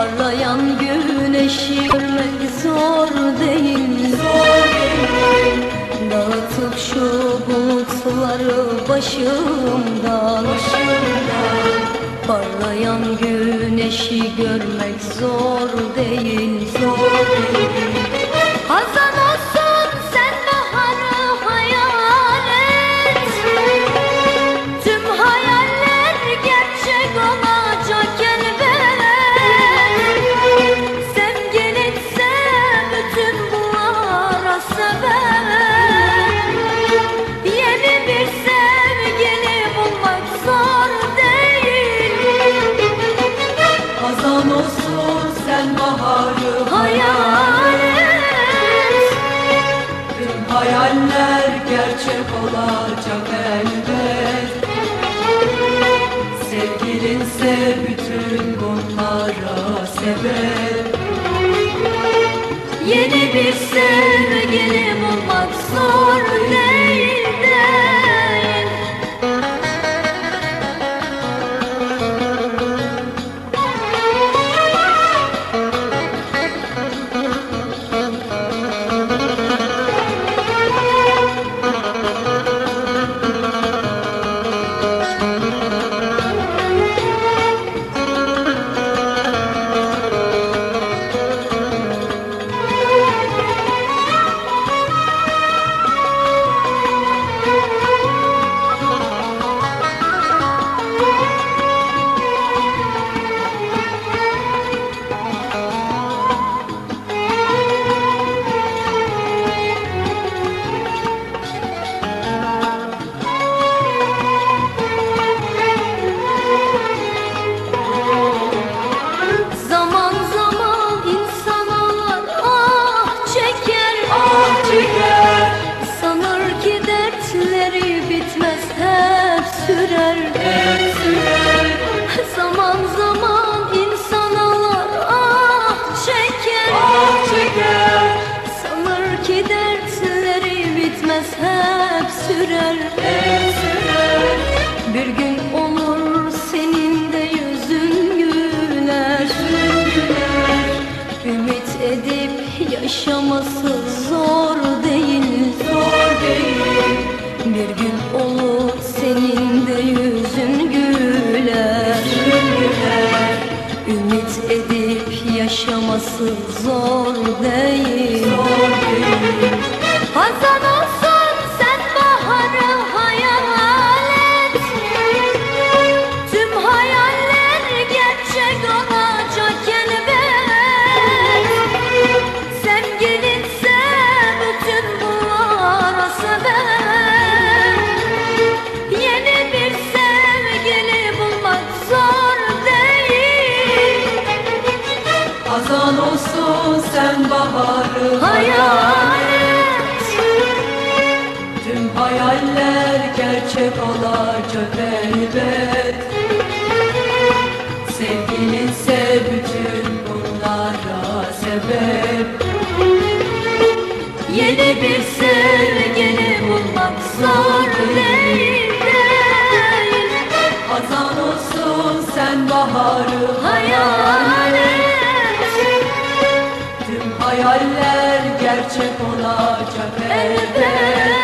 parlayan güneşi görmek zor değil mi? Dağıtıp şu bulutları başımdan Parlayan güneşi görmek zor değil, zor değil. Yeni bir sevgili zor değil. Zor değil. Hasan sebep. Yeni bir sevgili bulmak zor değil. Hazan olsun sen baharı hayal et. Tüm hayaller gerçek olacak elbet.